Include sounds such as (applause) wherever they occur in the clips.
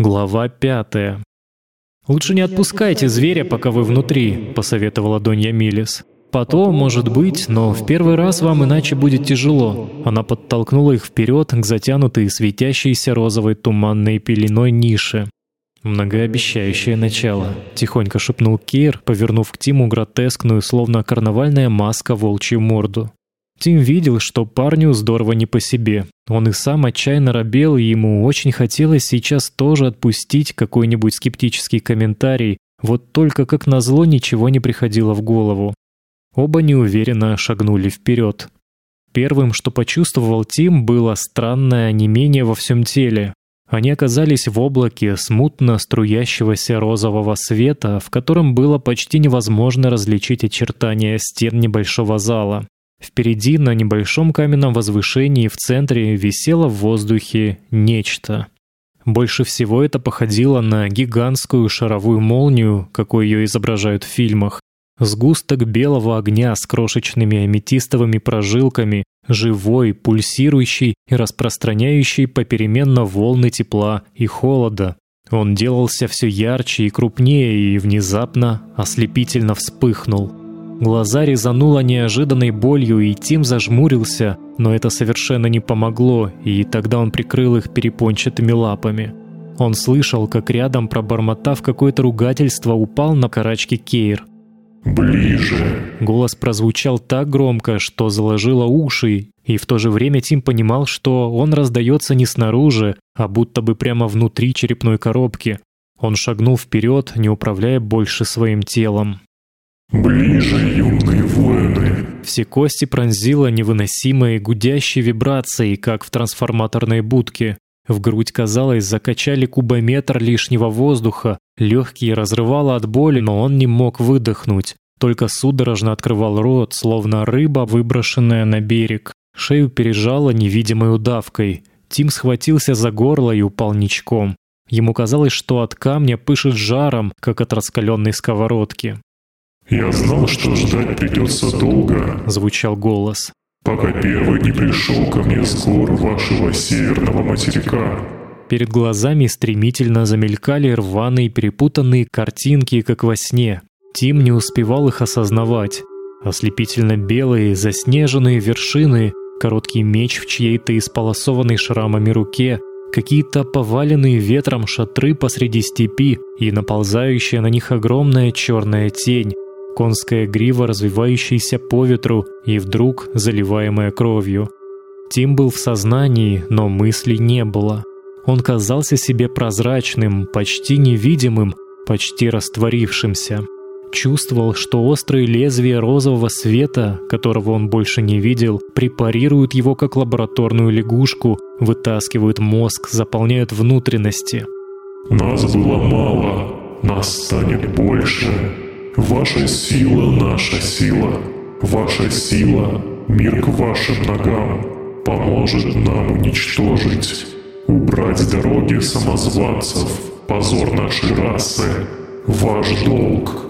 Глава пятая. «Лучше не отпускайте зверя, пока вы внутри», — посоветовала Донья Милис. «Потом, может быть, но в первый раз вам иначе будет тяжело». Она подтолкнула их вперед к затянутой светящейся розовой туманной пеленой нише. «Многообещающее начало», — тихонько шепнул Кейр, повернув к Тиму гротескную, словно карнавальная маска, волчью морду. Тим видел, что парню здорово не по себе. Он и сам отчаянно робел, и ему очень хотелось сейчас тоже отпустить какой-нибудь скептический комментарий, вот только как назло ничего не приходило в голову. Оба неуверенно шагнули вперед. Первым, что почувствовал Тим, было странное онемение во всем теле. Они оказались в облаке смутно струящегося розового света, в котором было почти невозможно различить очертания стен небольшого зала. Впереди на небольшом каменном возвышении в центре висело в воздухе нечто. Больше всего это походило на гигантскую шаровую молнию, какой ее изображают в фильмах. Сгусток белого огня с крошечными аметистовыми прожилками, живой, пульсирующий и распространяющий попеременно волны тепла и холода. Он делался все ярче и крупнее и внезапно ослепительно вспыхнул. Глаза резануло неожиданной болью, и Тим зажмурился, но это совершенно не помогло, и тогда он прикрыл их перепончатыми лапами. Он слышал, как рядом, пробормотав какое-то ругательство, упал на карачки Кейр. «Ближе!» Голос прозвучал так громко, что заложило уши, и в то же время Тим понимал, что он раздается не снаружи, а будто бы прямо внутри черепной коробки. Он шагнул вперед, не управляя больше своим телом. «Ближе, юные воины!» Все кости пронзило невыносимой гудящей вибрацией, как в трансформаторной будке. В грудь, казалось, закачали кубометр лишнего воздуха, легкие разрывало от боли, но он не мог выдохнуть. Только судорожно открывал рот, словно рыба, выброшенная на берег. Шею пережало невидимой удавкой. Тим схватился за горло и упал ничком. Ему казалось, что от камня пышет жаром, как от раскаленной сковородки. «Я знал, что ждать придется долго», — звучал голос. «Пока первый не пришел ко мне с гор вашего северного материка». Перед глазами стремительно замелькали рваные перепутанные картинки, как во сне. Тим не успевал их осознавать. Ослепительно белые, заснеженные вершины, короткий меч в чьей-то исполосованной шрамами руке, какие-то поваленные ветром шатры посреди степи и наползающая на них огромная черная тень, конская грива, развивающаяся по ветру и вдруг заливаемая кровью. Тим был в сознании, но мыслей не было. Он казался себе прозрачным, почти невидимым, почти растворившимся. Чувствовал, что острые лезвия розового света, которого он больше не видел, препарируют его как лабораторную лягушку, вытаскивают мозг, заполняют внутренности. «Нас было мало, нас станет больше», Ваша сила — наша сила. Ваша сила — мир к вашим ногам. Поможет нам уничтожить, убрать дороги самозванцев, позор нашей расы. Ваш долг.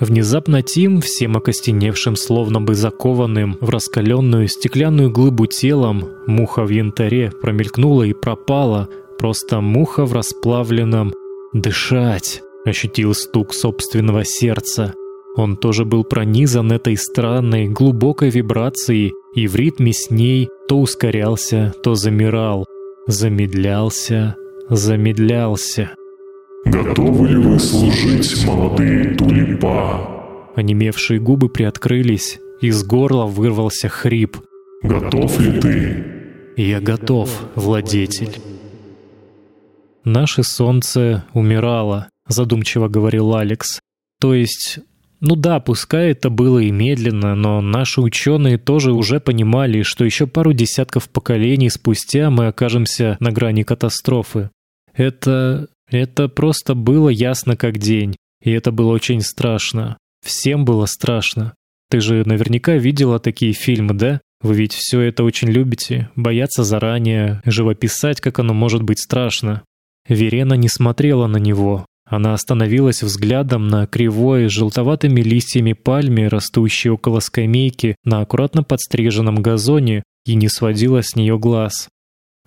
Внезапно Тим, всем окостеневшим, словно бы закованным в раскаленную стеклянную глыбу телом, муха в янтаре промелькнула и пропала, просто муха в расплавленном «дышать» ощутил стук собственного сердца. Он тоже был пронизан этой странной, глубокой вибрацией и в ритме с ней то ускорялся, то замирал, замедлялся, замедлялся. «Готовы ли вы служить, молодые тулипа?» Онемевшие губы приоткрылись, из горла вырвался хрип. «Готов ли ты?» «Я готов, владетель». Наше солнце умирало задумчиво говорил Алекс. То есть, ну да, пускай это было и медленно, но наши ученые тоже уже понимали, что еще пару десятков поколений спустя мы окажемся на грани катастрофы. Это... это просто было ясно как день, и это было очень страшно. Всем было страшно. Ты же наверняка видела такие фильмы, да? Вы ведь все это очень любите, бояться заранее, живописать, как оно может быть страшно. Верена не смотрела на него, она остановилась взглядом на кривой с желтоватыми листьями пальме, растущей около скамейки на аккуратно подстриженном газоне, и не сводила с нее глаз.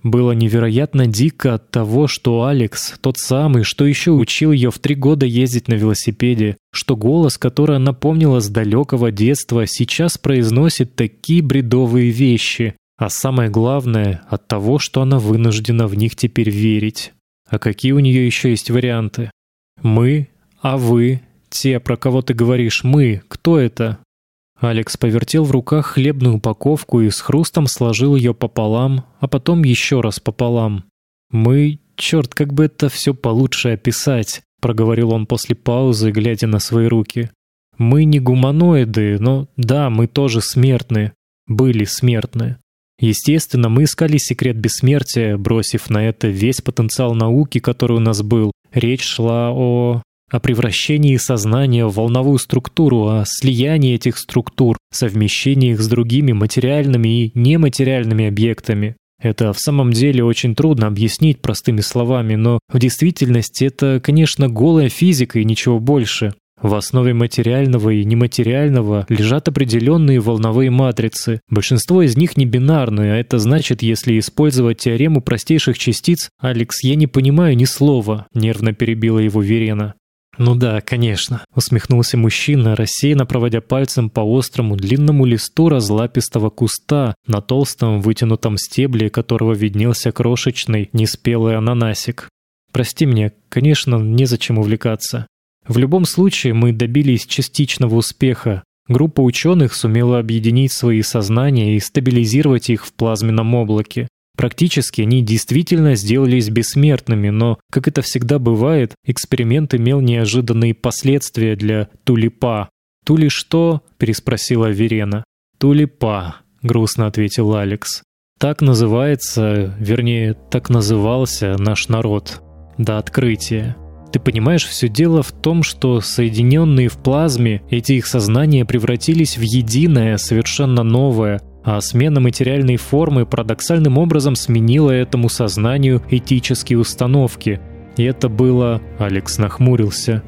Было невероятно дико от того, что Алекс, тот самый, что еще учил ее в три года ездить на велосипеде, что голос, который она помнила с далекого детства, сейчас произносит такие бредовые вещи, а самое главное — от того, что она вынуждена в них теперь верить. А какие у нее еще есть варианты? Мы, а вы, те, про кого ты говоришь «мы», кто это? Алекс повертел в руках хлебную упаковку и с хрустом сложил ее пополам, а потом еще раз пополам. «Мы... Черт, как бы это все получше описать», — проговорил он после паузы, глядя на свои руки. «Мы не гуманоиды, но да, мы тоже смертны. Были смертны. Естественно, мы искали секрет бессмертия, бросив на это весь потенциал науки, который у нас был. Речь шла о о превращении сознания в волновую структуру, о слиянии этих структур, совмещении их с другими материальными и нематериальными объектами. Это в самом деле очень трудно объяснить простыми словами, но в действительности это, конечно, голая физика и ничего больше. В основе материального и нематериального лежат определенные волновые матрицы. Большинство из них не бинарные, а это значит, если использовать теорему простейших частиц, «Алекс, я не понимаю ни слова», — нервно перебила его Верена. «Ну да, конечно», — усмехнулся мужчина, рассеянно проводя пальцем по острому длинному листу разлапистого куста, на толстом вытянутом стебле которого виднелся крошечный, неспелый ананасик. «Прости меня, конечно, незачем увлекаться. В любом случае мы добились частичного успеха. Группа ученых сумела объединить свои сознания и стабилизировать их в плазменном облаке. Практически они действительно сделались бессмертными, но, как это всегда бывает, эксперимент имел неожиданные последствия для Тулипа. «Тули что?» — переспросила Верена. «Тулипа», — грустно ответил Алекс. «Так называется, вернее, так назывался наш народ. До открытия. Ты понимаешь, все дело в том, что соединенные в плазме эти их сознания превратились в единое, совершенно новое, а смена материальной формы парадоксальным образом сменила этому сознанию этические установки. И это было... Алекс нахмурился.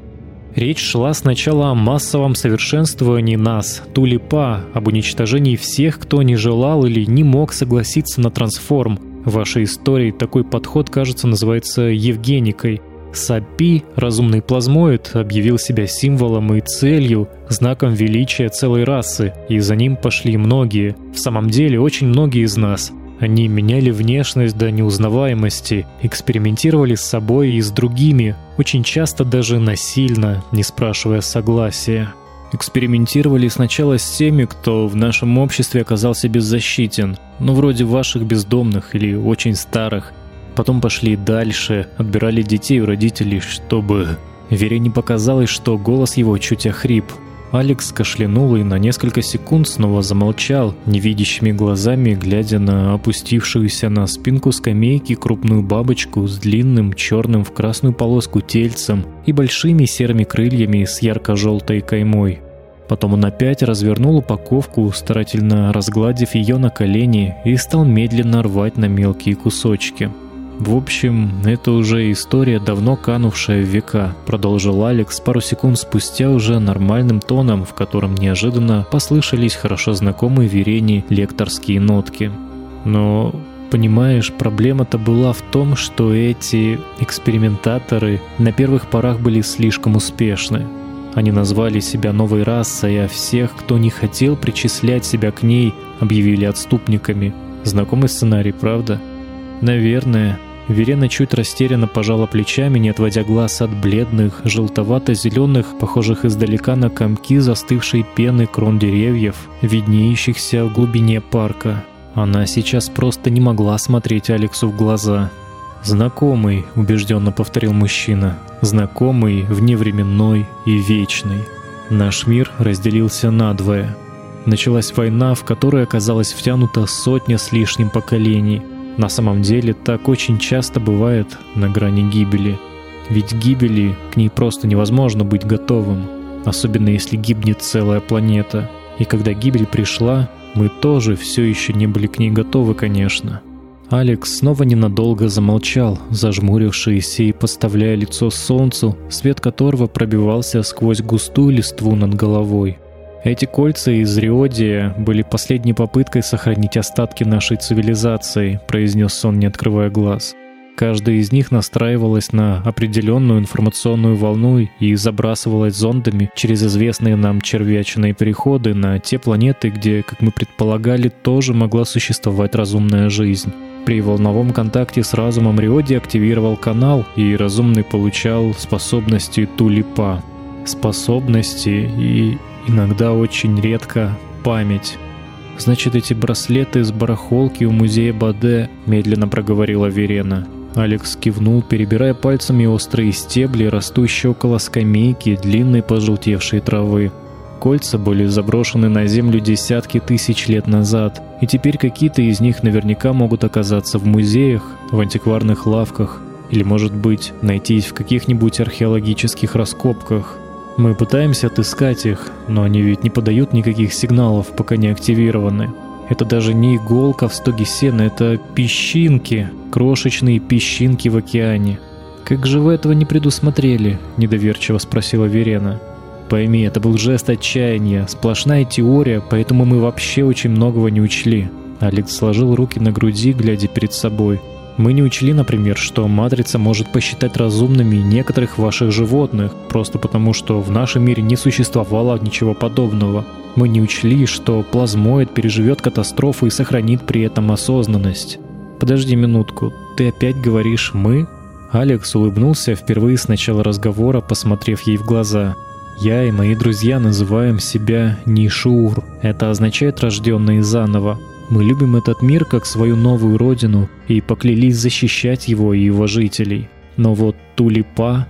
Речь шла сначала о массовом совершенствовании нас, тулипа, об уничтожении всех, кто не желал или не мог согласиться на трансформ. В вашей истории такой подход, кажется, называется Евгеникой. Сапи, разумный плазмоид, объявил себя символом и целью, знаком величия целой расы, и за ним пошли многие, в самом деле очень многие из нас. Они меняли внешность до неузнаваемости, экспериментировали с собой и с другими, очень часто даже насильно, не спрашивая согласия. Экспериментировали сначала с теми, кто в нашем обществе оказался беззащитен, ну вроде ваших бездомных или очень старых, Потом пошли дальше, отбирали детей у родителей, чтобы... Вере не показалось, что голос его чуть охрип. Алекс кашлянул и на несколько секунд снова замолчал, невидящими глазами глядя на опустившуюся на спинку скамейки крупную бабочку с длинным черным в красную полоску тельцем и большими серыми крыльями с ярко-желтой каймой. Потом он опять развернул упаковку, старательно разгладив ее на колени, и стал медленно рвать на мелкие кусочки. В общем, это уже история, давно канувшая в века, продолжил Алекс пару секунд спустя уже нормальным тоном, в котором неожиданно послышались хорошо знакомые Верени лекторские нотки. Но Понимаешь, проблема-то была в том, что эти экспериментаторы на первых порах были слишком успешны. Они назвали себя новой расой, а всех, кто не хотел причислять себя к ней, объявили отступниками. Знакомый сценарий, правда? Наверное, Верена чуть растерянно пожала плечами, не отводя глаз от бледных, желтовато-зеленых, похожих издалека на комки застывшей пены крон деревьев, виднеющихся в глубине парка. Она сейчас просто не могла смотреть Алексу в глаза. «Знакомый», — убежденно повторил мужчина, — «знакомый, вневременной и вечный». Наш мир разделился надвое. Началась война, в которой оказалась втянута сотня с лишним поколений — на самом деле так очень часто бывает на грани гибели. Ведь гибели к ней просто невозможно быть готовым, особенно если гибнет целая планета. И когда гибель пришла, мы тоже все еще не были к ней готовы, конечно. Алекс снова ненадолго замолчал, зажмурившись и подставляя лицо солнцу, свет которого пробивался сквозь густую листву над головой. Эти кольца из Риодия были последней попыткой сохранить остатки нашей цивилизации, произнес он, не открывая глаз. Каждая из них настраивалась на определенную информационную волну и забрасывалась зондами через известные нам червячные переходы на те планеты, где, как мы предполагали, тоже могла существовать разумная жизнь. При волновом контакте с разумом Риоди активировал канал, и разумный получал способности тулипа. Способности и иногда очень редко память. Значит, эти браслеты с барахолки у музея Баде, медленно проговорила Верена. Алекс кивнул, перебирая пальцами острые стебли, растущие около скамейки длинной пожелтевшей травы. Кольца были заброшены на землю десятки тысяч лет назад, и теперь какие-то из них наверняка могут оказаться в музеях, в антикварных лавках, или, может быть, найтись в каких-нибудь археологических раскопках. Мы пытаемся отыскать их, но они ведь не подают никаких сигналов, пока не активированы. Это даже не иголка в стоге сена, это песчинки, крошечные песчинки в океане. «Как же вы этого не предусмотрели?» – недоверчиво спросила Верена. «Пойми, это был жест отчаяния, сплошная теория, поэтому мы вообще очень многого не учли». Алекс сложил руки на груди, глядя перед собой. Мы не учли, например, что матрица может посчитать разумными некоторых ваших животных, просто потому что в нашем мире не существовало ничего подобного. Мы не учли, что плазмоид переживет катастрофу и сохранит при этом осознанность. Подожди минутку, ты опять говоришь «мы»? Алекс улыбнулся впервые с начала разговора, посмотрев ей в глаза. «Я и мои друзья называем себя Нишур. Это означает «рожденные заново». Мы любим этот мир как свою новую родину и поклялись защищать его и его жителей. Но вот тулипа...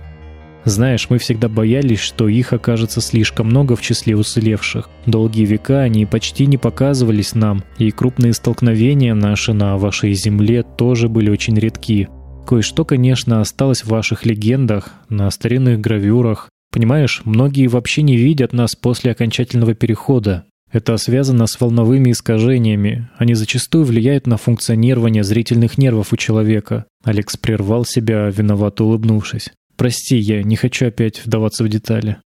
Знаешь, мы всегда боялись, что их окажется слишком много в числе уцелевших. Долгие века они почти не показывались нам, и крупные столкновения наши на вашей земле тоже были очень редки. Кое-что, конечно, осталось в ваших легендах, на старинных гравюрах. Понимаешь, многие вообще не видят нас после окончательного перехода, это связано с волновыми искажениями. Они зачастую влияют на функционирование зрительных нервов у человека. Алекс прервал себя, виновато улыбнувшись. «Прости, я не хочу опять вдаваться в детали».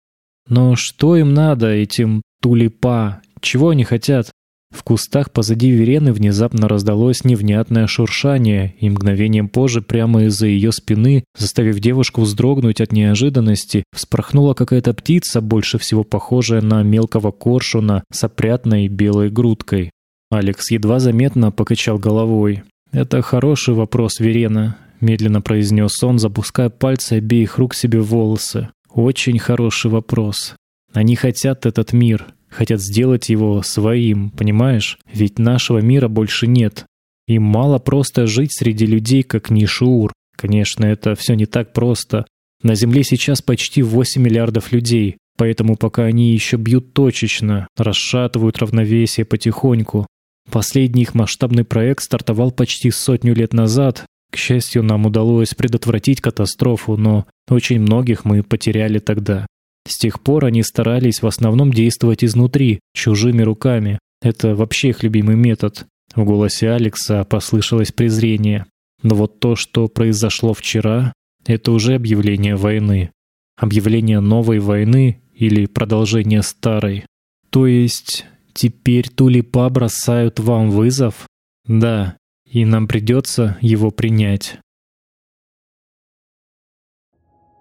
«Но что им надо, этим тулипа? Чего они хотят?» В кустах позади Верены внезапно раздалось невнятное шуршание, и мгновением позже прямо из-за ее спины, заставив девушку вздрогнуть от неожиданности, вспорхнула какая-то птица, больше всего похожая на мелкого коршуна с опрятной белой грудкой. Алекс едва заметно покачал головой. «Это хороший вопрос, Верена», — медленно произнес он, запуская пальцы обеих рук себе в волосы. «Очень хороший вопрос. Они хотят этот мир, хотят сделать его своим, понимаешь? Ведь нашего мира больше нет. Им мало просто жить среди людей, как Нишур. Конечно, это все не так просто. На Земле сейчас почти 8 миллиардов людей, поэтому пока они еще бьют точечно, расшатывают равновесие потихоньку. Последний их масштабный проект стартовал почти сотню лет назад. К счастью, нам удалось предотвратить катастрофу, но очень многих мы потеряли тогда. С тех пор они старались в основном действовать изнутри, чужими руками. Это вообще их любимый метод. В голосе Алекса послышалось презрение. Но вот то, что произошло вчера, это уже объявление войны. Объявление новой войны или продолжение старой. То есть теперь тулипа бросают вам вызов? Да, и нам придется его принять.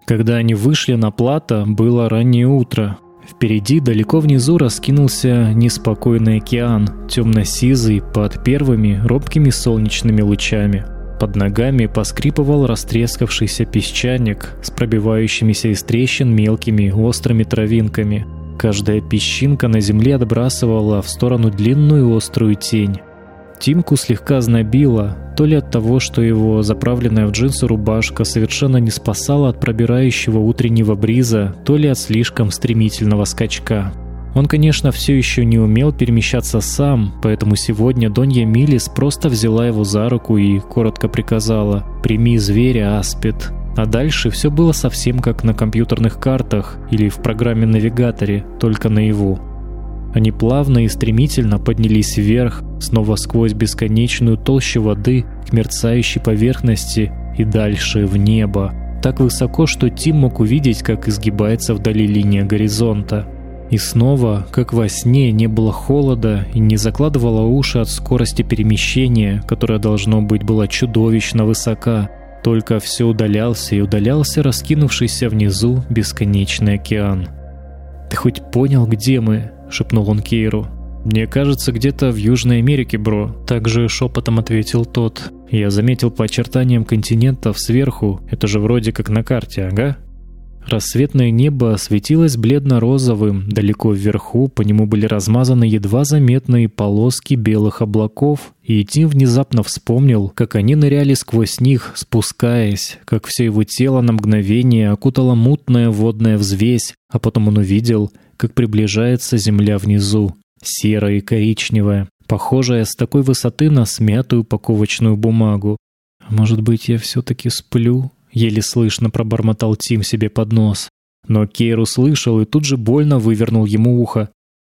Когда они вышли на плато, было раннее утро. Впереди, далеко внизу, раскинулся неспокойный океан, темно-сизый, под первыми робкими солнечными лучами. Под ногами поскрипывал растрескавшийся песчаник с пробивающимися из трещин мелкими острыми травинками. Каждая песчинка на земле отбрасывала в сторону длинную острую тень. Тимку слегка знобило, то ли от того, что его заправленная в джинсы рубашка совершенно не спасала от пробирающего утреннего бриза, то ли от слишком стремительного скачка. Он, конечно, все еще не умел перемещаться сам, поэтому сегодня Донья Милис просто взяла его за руку и коротко приказала «Прими зверя, Аспид». А дальше все было совсем как на компьютерных картах или в программе-навигаторе, только наяву. Они плавно и стремительно поднялись вверх, снова сквозь бесконечную толщу воды к мерцающей поверхности и дальше в небо, так высоко, что Тим мог увидеть, как изгибается вдали линия горизонта. И снова, как во сне, не было холода и не закладывало уши от скорости перемещения, которая, должно быть, была чудовищно высока. Только все удалялся и удалялся раскинувшийся внизу бесконечный океан. «Ты хоть понял, где мы?» — шепнул он Кейру. «Мне кажется, где-то в Южной Америке, бро», — также шепотом ответил тот. «Я заметил по очертаниям континентов сверху, это же вроде как на карте, ага?» Рассветное небо светилось бледно-розовым, далеко вверху по нему были размазаны едва заметные полоски белых облаков, и Тим внезапно вспомнил, как они ныряли сквозь них, спускаясь, как все его тело на мгновение окутала мутная водная взвесь, а потом он увидел, как приближается земля внизу, серая и коричневая, похожая с такой высоты на смятую упаковочную бумагу. «Может быть, я все-таки сплю?» еле слышно пробормотал Тим себе под нос. Но Кейр услышал и тут же больно вывернул ему ухо.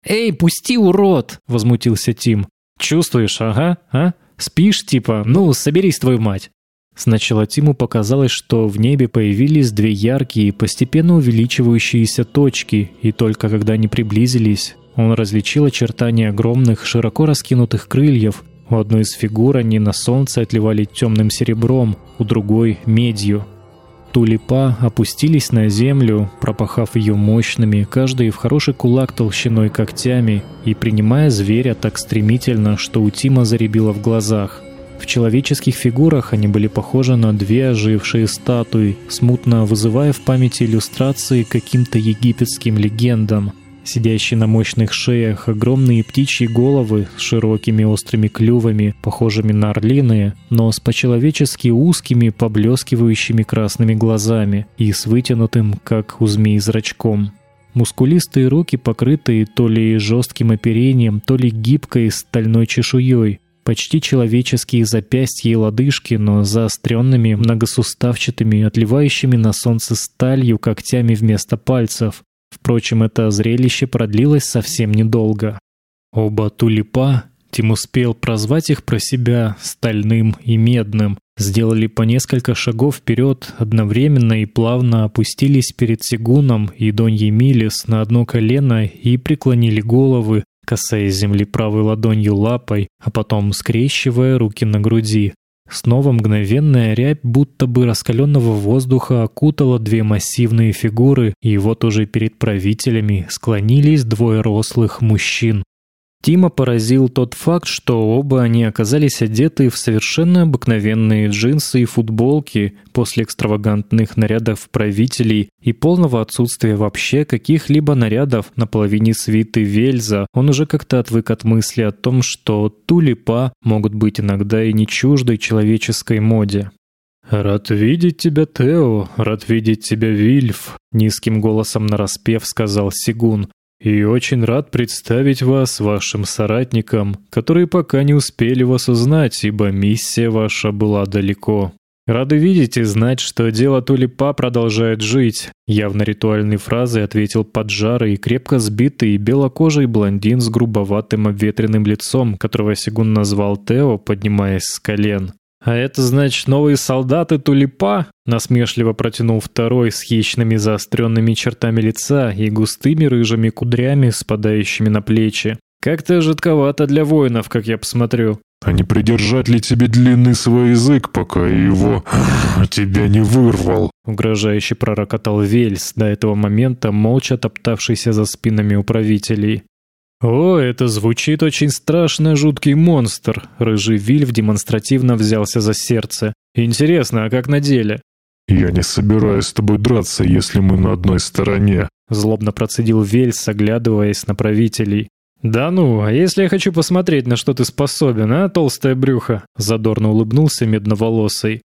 «Эй, пусти, урод!» — возмутился Тим. «Чувствуешь, ага, а? Спишь, типа? Ну, соберись, твою мать!» Сначала Тиму показалось, что в небе появились две яркие, постепенно увеличивающиеся точки, и только когда они приблизились, он различил очертания огромных, широко раскинутых крыльев, у одной из фигур они на солнце отливали темным серебром, у другой — медью. Тулипа опустились на землю, пропахав ее мощными, каждый в хороший кулак толщиной когтями, и принимая зверя так стремительно, что у Тима заребило в глазах. В человеческих фигурах они были похожи на две ожившие статуи, смутно вызывая в памяти иллюстрации каким-то египетским легендам — Сидящие на мощных шеях огромные птичьи головы с широкими острыми клювами, похожими на орлиные, но с по-человечески узкими, поблескивающими красными глазами и с вытянутым, как у змеи, зрачком. Мускулистые руки, покрытые то ли жестким оперением, то ли гибкой стальной чешуей, почти человеческие запястья и лодыжки, но заостренными, многосуставчатыми, отливающими на солнце сталью когтями вместо пальцев, Впрочем, это зрелище продлилось совсем недолго. Оба тулипа, Тим успел прозвать их про себя стальным и медным, сделали по несколько шагов вперед одновременно и плавно опустились перед Сигуном и Доньей Милис на одно колено и преклонили головы, касаясь земли правой ладонью лапой, а потом скрещивая руки на груди. Снова мгновенная рябь будто бы раскаленного воздуха окутала две массивные фигуры, и вот уже перед правителями склонились двое рослых мужчин. Тима поразил тот факт, что оба они оказались одеты в совершенно обыкновенные джинсы и футболки после экстравагантных нарядов правителей и полного отсутствия вообще каких-либо нарядов на половине свиты Вельза. Он уже как-то отвык от мысли о том, что тулипа могут быть иногда и не чуждой человеческой моде. «Рад видеть тебя, Тео, рад видеть тебя, Вильф», — низким голосом нараспев сказал Сигун. И очень рад представить вас вашим соратникам, которые пока не успели вас узнать, ибо миссия ваша была далеко. Рады видеть и знать, что дело Тулипа продолжает жить. Явно ритуальной фразой ответил поджарый, крепко сбитый белокожий блондин с грубоватым обветренным лицом, которого Сигун назвал Тео, поднимаясь с колен. «А это значит новые солдаты Тулипа?» Насмешливо протянул второй с хищными заостренными чертами лица и густыми рыжими кудрями, спадающими на плечи. «Как-то жидковато для воинов, как я посмотрю». «А не придержать ли тебе длинный свой язык, пока его (sniffs) тебя не вырвал?» Угрожающе пророкотал Вельс, до этого момента молча топтавшийся за спинами управителей. «О, это звучит очень страшно жуткий монстр!» Рыжий Вильф демонстративно взялся за сердце. «Интересно, а как на деле?» «Я не собираюсь с тобой драться, если мы на одной стороне», злобно процедил Вельс, оглядываясь на правителей. «Да ну, а если я хочу посмотреть, на что ты способен, а, толстое брюхо?» Задорно улыбнулся медноволосый.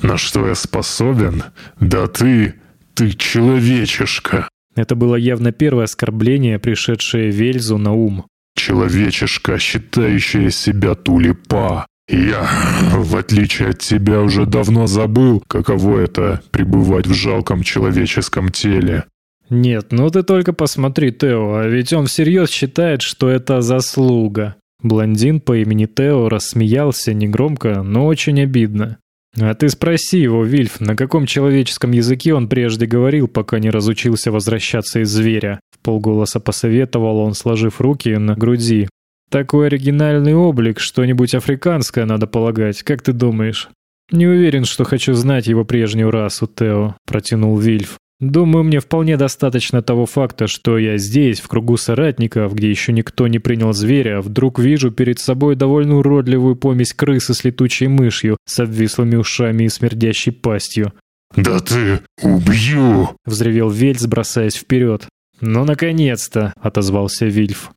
«На что я способен? Да ты... ты человечишка!» Это было явно первое оскорбление, пришедшее Вельзу на ум. «Человечешка, считающая себя тулипа. Я, в отличие от тебя, уже давно забыл, каково это — пребывать в жалком человеческом теле». «Нет, ну ты только посмотри, Тео, а ведь он всерьез считает, что это заслуга». Блондин по имени Тео рассмеялся негромко, но очень обидно. А ты спроси его, Вильф, на каком человеческом языке он прежде говорил, пока не разучился возвращаться из зверя? В полголоса посоветовал он, сложив руки на груди. Такой оригинальный облик, что-нибудь африканское, надо полагать, как ты думаешь? Не уверен, что хочу знать его прежнюю расу, Тео, протянул Вильф. Думаю, мне вполне достаточно того факта, что я здесь, в кругу соратников, где еще никто не принял зверя, вдруг вижу перед собой довольно уродливую помесь крысы с летучей мышью, с обвислыми ушами и смердящей пастью. «Да ты убью!» — взревел Вельц, бросаясь вперед. «Ну, наконец-то!» — отозвался Вильф.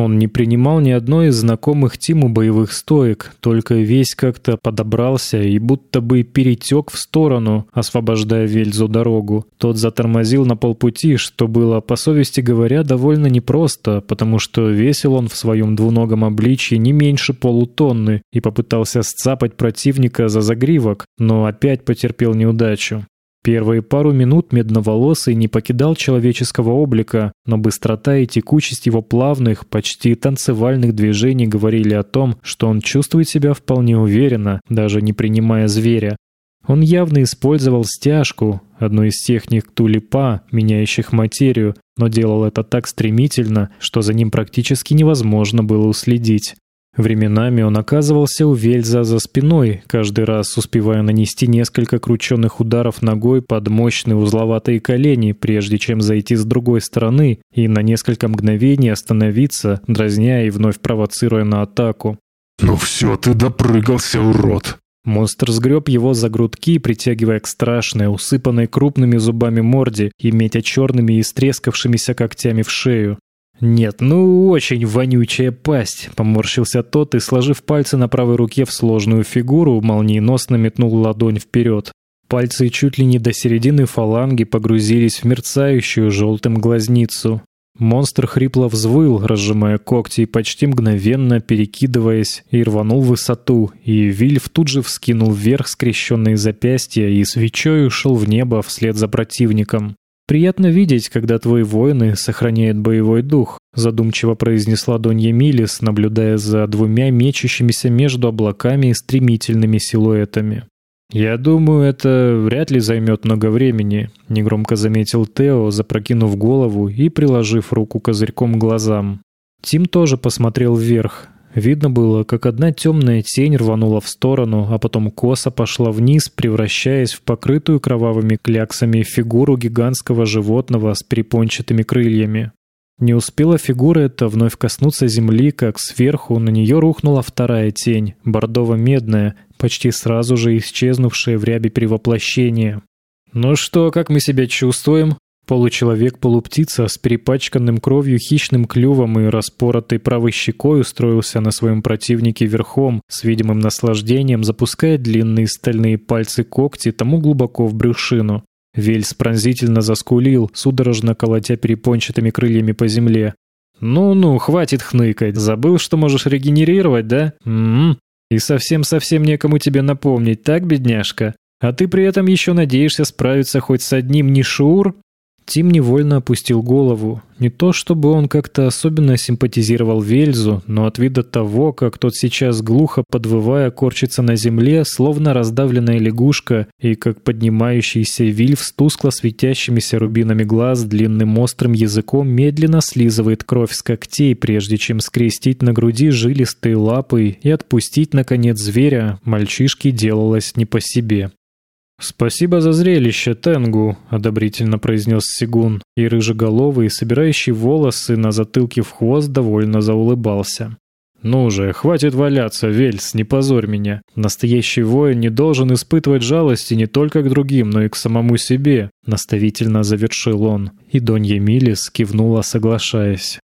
Он не принимал ни одной из знакомых Тиму боевых стоек, только весь как-то подобрался и будто бы перетек в сторону, освобождая Вельзу дорогу. Тот затормозил на полпути, что было, по совести говоря, довольно непросто, потому что весил он в своем двуногом обличье не меньше полутонны и попытался сцапать противника за загривок, но опять потерпел неудачу. Первые пару минут медноволосый не покидал человеческого облика, но быстрота и текучесть его плавных, почти танцевальных движений говорили о том, что он чувствует себя вполне уверенно, даже не принимая зверя. Он явно использовал стяжку, одну из техник тулипа, меняющих материю, но делал это так стремительно, что за ним практически невозможно было уследить. Временами он оказывался у Вельза за спиной, каждый раз успевая нанести несколько крученных ударов ногой под мощные узловатые колени, прежде чем зайти с другой стороны и на несколько мгновений остановиться, дразня и вновь провоцируя на атаку. «Ну все, ты допрыгался, урод!» Монстр сгреб его за грудки, притягивая к страшной, усыпанной крупными зубами морде и метя черными и стрескавшимися когтями в шею. «Нет, ну очень вонючая пасть», — поморщился тот и, сложив пальцы на правой руке в сложную фигуру, молниеносно метнул ладонь вперед. Пальцы чуть ли не до середины фаланги погрузились в мерцающую желтым глазницу. Монстр хрипло взвыл, разжимая когти и почти мгновенно перекидываясь, и рванул в высоту, и Вильф тут же вскинул вверх скрещенные запястья и свечой ушел в небо вслед за противником. «Приятно видеть, когда твои воины сохраняют боевой дух», задумчиво произнесла Донья Милис, наблюдая за двумя мечущимися между облаками стремительными силуэтами. «Я думаю, это вряд ли займет много времени», — негромко заметил Тео, запрокинув голову и приложив руку козырьком к глазам. Тим тоже посмотрел вверх. Видно было, как одна темная тень рванула в сторону, а потом косо пошла вниз, превращаясь в покрытую кровавыми кляксами фигуру гигантского животного с перепончатыми крыльями. Не успела фигура эта вновь коснуться земли, как сверху на нее рухнула вторая тень, бордово-медная, почти сразу же исчезнувшая в рябе перевоплощения. «Ну что, как мы себя чувствуем?» Получеловек-полуптица с перепачканным кровью хищным клювом и распоротой правой щекой устроился на своем противнике верхом, с видимым наслаждением запуская длинные стальные пальцы когти тому глубоко в брюшину. Вельс пронзительно заскулил, судорожно колотя перепончатыми крыльями по земле. «Ну-ну, хватит хныкать. Забыл, что можешь регенерировать, да? М-м. И совсем-совсем некому тебе напомнить, так, бедняжка? А ты при этом еще надеешься справиться хоть с одним Нишур? Тим невольно опустил голову. Не то чтобы он как-то особенно симпатизировал Вельзу, но от вида того, как тот сейчас глухо подвывая корчится на земле, словно раздавленная лягушка, и как поднимающийся Вильф с тускло светящимися рубинами глаз длинным острым языком медленно слизывает кровь с когтей, прежде чем скрестить на груди жилистые лапы и отпустить, наконец, зверя, мальчишке делалось не по себе. «Спасибо за зрелище, Тенгу», — одобрительно произнес Сигун, и рыжеголовый, собирающий волосы на затылке в хвост, довольно заулыбался. «Ну же, хватит валяться, Вельс, не позорь меня. Настоящий воин не должен испытывать жалости не только к другим, но и к самому себе», — наставительно завершил он. И Донья Милис кивнула, соглашаясь.